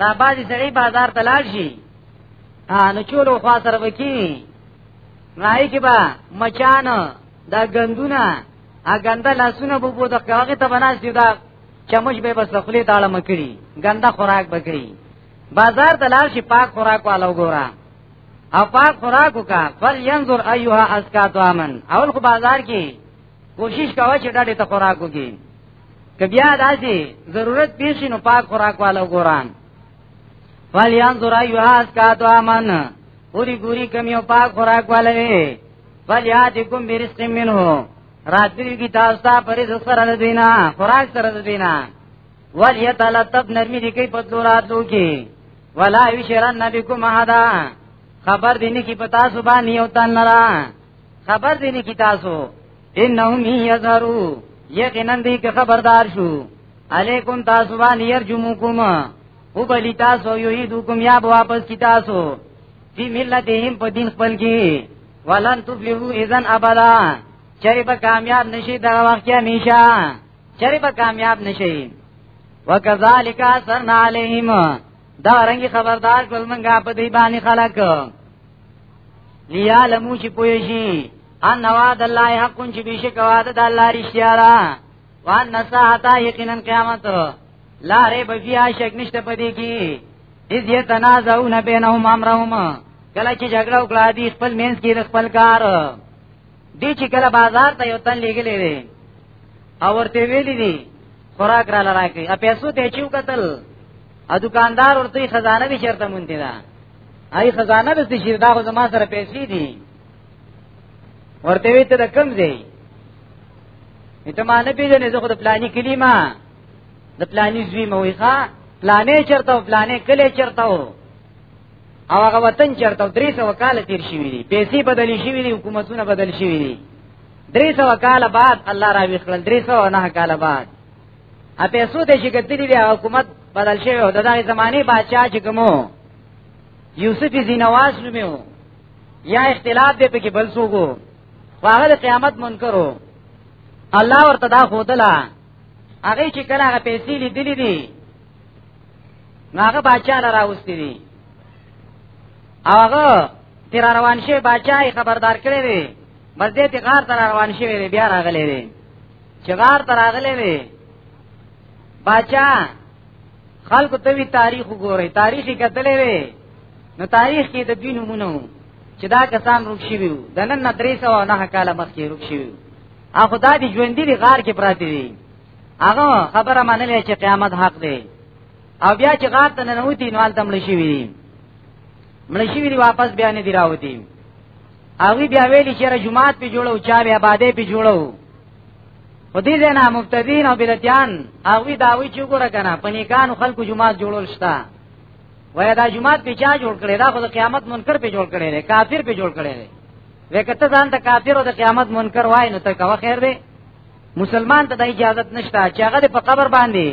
A: دا باندې سړی بازار ته لاړ شي نو چولو خوا سره وکی راي کې با مچان دا غندونه ا غنده لاسونه بو بو د کاغه ته بناس دی دا چمچ به بس خپلې تاړه مکړي غنده خوراک بکړي بازار ته لاړ شي پاک خوراک والو ګورئ او پاک خوراک وکا فل ينظر ايها اسکا طعامن اول خو بازار کې کوشش کاوه چې ډاډه ته خوراک وکي که بیا داسي ضرورت پیښ نو پاک خوراک والا وګوران فل ينظر ايها اسکا طعامن پوری ګوري کم یو پاک خوراک والا وي فل ياتكم برزق منه راتلی کی تاسو ته پرې سره د دینا خوراک سره د دینا ول یتلطف نرمی دی کوي په دوراتو کې ولا یشرن بكم احد خبر دینه کی پتا سو باندې یو تن نرا خبر دینه کی تاسو انهم یظهروا یقینا دې که خبردار شو علیکم تاسو باندې يرجمکم او بلی تاسو یو یدوکم یا واپس کی تاسو فی ملتهم په دین خپل کې ولن تفلحوا اذا ابدا چری به کامیاب نشي دا وخت کې همیشه چری به کامیاب نشي وکذالک اثرنا علیهم دا رنګ خبردار کول منګه په دی باندې خلق لیالمو چې پوي شي ان وعد الله حق چې بشک وعده د الله رښتیا را وان نصحتا یقینا قیامت لا ریب فیها شک نشته پدې کې اذ یتنازعون بینهم امرهم کله چې جګړه وکړه دي خپل مینس کې خپل کار دې چې کله بازار ته یو تن لګلې دي او ورته ویلي دي خوراک را لراکې ا پیسو ته چیو قتل ا دکاندار ورته خزانه به چرته مونږ دي دا آی خزانه به څه شي دا خو زما سره پیسې دي ورته وی ته کم دی ته ما نه پیژنې زه خو د پلاني کلیما د پلاني زوی مو ښا پلانې چرته پلانې کله چرته او هغه وطن چرته درې سو کال تیر شوی دی پیسې بدلی شوی دی حکومتونه بدل شوی دی درې سو کال بعد الله را ویخل درې سو نه کال بعد ا پیسو ته شي کتلی دی حکومت بدل شوی او دغه زمانه بادشاہ چې کومو یوسف زینواز نومو یا اختلاف دی په کې بل سوګو هغه قیامت منکرو الله ورته دا خودلا هغه چې کله هغه پیسې لیدلې دي نو هغه بچا لراوستي دي هغه تیر روان شي بچا خبردار کړی دی بس دې ته غار تر روان شي وی بیا راغلی دی چې غار تر راغلی دی بچا خلق ته وی تاریخ وګوري تاریخ کتلې وی نو تاریخ کې د دین مونږ چې دا کسان روک شي وو د نن 309 کال مخکې روک شي وو اخو دا دی ژوند دی غار کې پراته دي هغه خبره منلې چې قیامت حق دی او بیا چې غار ته ننوتی نو هلته مړ شوي دي مړ شوي دي واپس بیا نه دی راوتی هغه بیا ویلي چې را جمعات په جوړو چا بیا آبادې په جوړو خو دې ځای نه مبتدین او بدعتیان هغه دا وی چې وګوره کنه پنیکانو خلکو جمعات جوړول شته وای دا جمعات په چا جوړ کړي دا خو د قیامت منکر په جوړ کړي کافر په جوړ کړي وکته ځان ته کافر او د قیامت منکر وای نو ته کا خیر دی مسلمان ته د اجازه نشته چې هغه په قبر باندې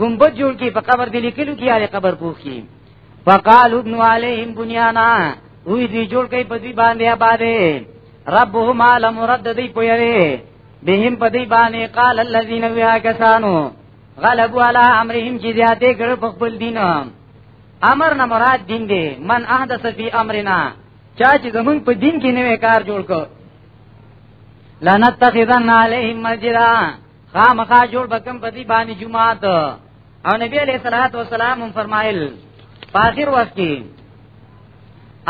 A: ګمبد جوړ کی په قبر دی لیکلو کی یاره قبر پوخ کی فقال ابن عليهم بنيانا وی دی جوړ کای په دی باندې آباده ربهم علم رد دی پویری بهم په دی باندې قال الذين وها کسانو غلبوا على امرهم چې زیاته کړ په خپل دین امر نه مراد دین دی من احدث فی امرنا چا چې زمون په دین کې نوې کار جوړ کړ لنتخذن علیهم مسجدا خامخا جوړ بکم په دې باندې جمعات او نبی علیہ الصلوۃ والسلام هم فرمایل په اخر وخت کې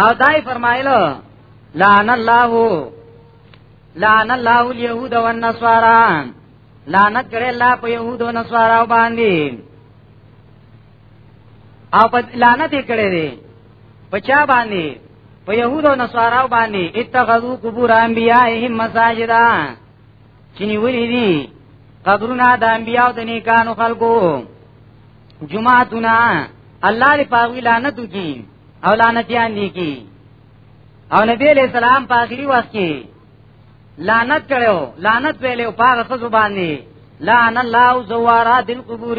A: او دای فرمایل لعن الله لعن الله اليهود والنصارى لعنت کړي الله په يهودو نصارا باندې او په لعنت کړي دي په چا باندې په يهودو نصاراو باندې اتخذو قبور انبيائهم مساجدا چې نیولې دي قبرونه د انبياو د نیکانو خلکو جمعهتونه الله دې پاوی لعنت وکي او لعنتيان دي کی او نبی علیہ السلام په اخري وخت کې لعنت کړو لعنت ویلو پاغه خزو باندې لعن الله زوارات القبور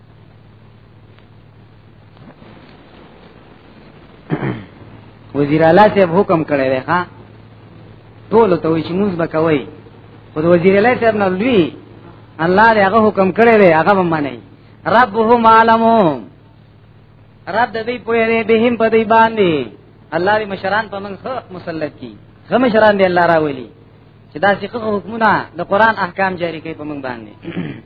A: وزیر اعلی صاحب حکم کړی دی ها ټول ته وی چې موږ بکوي خو وزیر اعلی صاحب نه لوی الله دې هغه حکم کړی دی هغه باندې ربهم عالمو رب دې په دې بهم په دې باندې الله دې مشران په من خو مسلط کی غو مشران دې الله راولي چې دا څه حکمونه د قران احکام جاری کوي په من باندې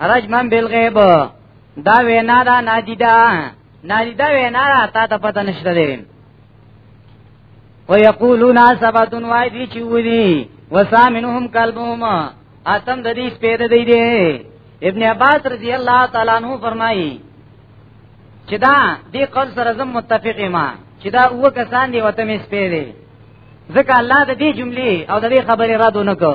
A: رجمن بالغیب دا وینا دا نادیدا نادیدا وینا را تا ته پته نشته دی ويقولون سبت وای دی چې ودی وسامنهم قلبهم اتم د دې سپېد دی دی ابن عباس رضی الله تعالی عنہ فرمایي چې دا دې قول سره زم متفق ما چې دا و کسان دی وته مې سپېد دی ځکه الله د دې جملې او د دې خبرې را دونه کو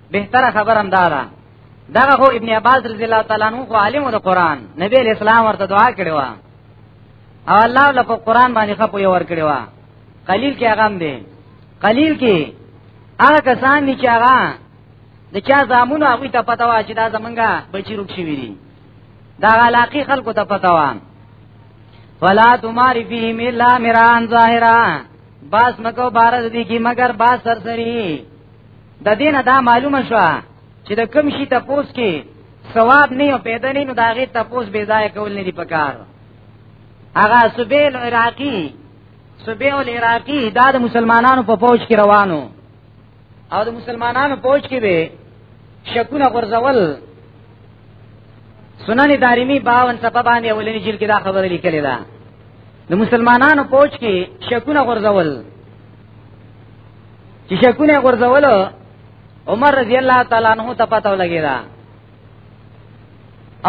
A: بهتره خبر هم دا ده دغه هو ابن عباس رضی الله تعالی عنہ خو عالم د قران نبی اسلام ورته دعا کړې و او الله له په قران باندې خپو یو ور کړې و قلیل کې هغه هم دی قلیل کې هغه کسان دي چې هغه د چا زامونو هغه ته پتا و چې دا زمونږه بچی روک شي ویری دا علاقه خلکو ته پتا و ولا تماری فیهم الا مران ظاهرا باس مکو بارز دی کی مگر باس سرسری د دین دا معلومه شو چې د کم شي تپوس کې ثواب نه او پیدا نه نو داغه تپوس بے ځای کول نه دی پکار هغه سبیل عراقی سبیل عراقی دا د مسلمانانو په پوج کې روانو او د مسلمانانو پوج کې به شکونه غرزول سنن دارمی 52 صفه باندې اولنی جلد کې دا خبره لیکلې ده د مسلمانانو پوج کې شکونه غرزول چې شکونه غرزول عمر رضی الله تعالی عنہ ته پته ولګی دا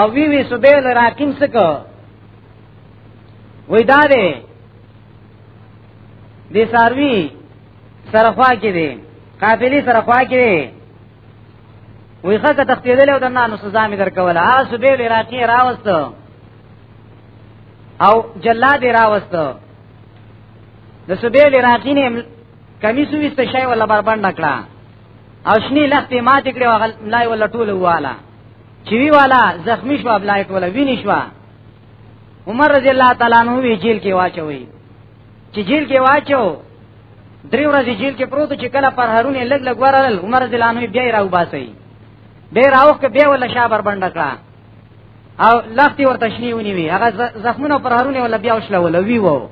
A: او وی وی سبیل راکیم سکو وی دا دی دی ساروی سرخوا کې دی قافلی سرخوا کې دی وی خکه تختیدل او دنا نو سزا می درکوله ا سبیل راکی راوست او جلاد راوست د سبیل عراقی نه کمیسو وست شای ولا بربند کړه او شنی لخت ما دګړي وغل ملای ولا ټول والا چې وی والا زخمی شو ابلای ټول ویني شو عمر رضی الله تعالی عنہ وی جیل کې واچوي چې جیل کې واچو درې ورځې جیل کې پروت چې کله پر هرونه لګ لګ ورل عمر رضی الله عنہ بیا راو باسي ډیر اوخ بیا ولا شابر بند کړه او لختي ورته شنی ونی وی هغه زخمونه پر هرونه ولا بیا وشلول وی وو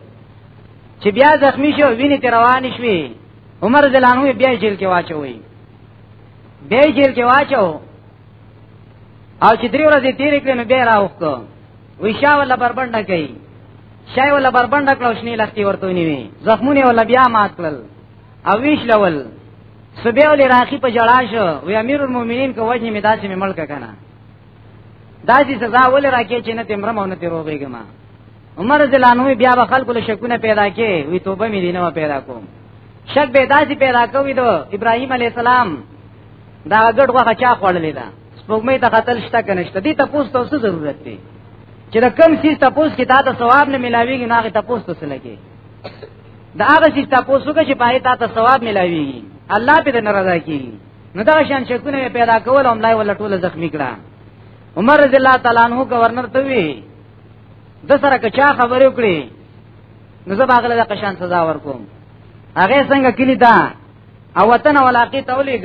A: چې بیا زخمی شو ویني تر روان شوی عمر زلانو بیا جیل کې واچوي بیا جیل کې واچو او چې درې ورځې تیرې کړې نو بیا راوخته وی شاه ولا بربند کوي شای ولا بربند کړو شنی لختي ورته ونی وی زخمونه ولا بیا مات کړل او ویش لول سبیو لراخی په جړا شو وی امیر المؤمنین کو وجه می داسې ملک کنه دا چې سزا ول راکې چې نه تمره مونږ ته روغېږم عمر زلانو بیا به خلکو له شکونه پیدا کې وی توبه مې دینه پیدا کوم شک به داسې پیدا کوي دو ابراهيم عليه السلام دا غټ غوخه چا خوړلې ده سپوږمۍ ته قتل شته کنه شته دي تاسو ته څه ضرورت دی چې دا کم سیس تاسو کې دا ته ثواب نه ملاويږي نه هغه تاسو ته لګي دا هغه سیس تاسو کې چې پای ته ثواب ملاويږي الله په دې ناراضه کیږي نو دا شان شکونه پیدا کول هم لای ولا ټول زخمی کړه عمر رضی الله تعالی عنہ گورنر ته وی د سره که چا خبر وکړي نو زه باغله د قشان سزا ورکوم هغه څنګه کلی دا او وطن ولاقی تولیګ